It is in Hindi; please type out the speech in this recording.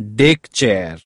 deck chair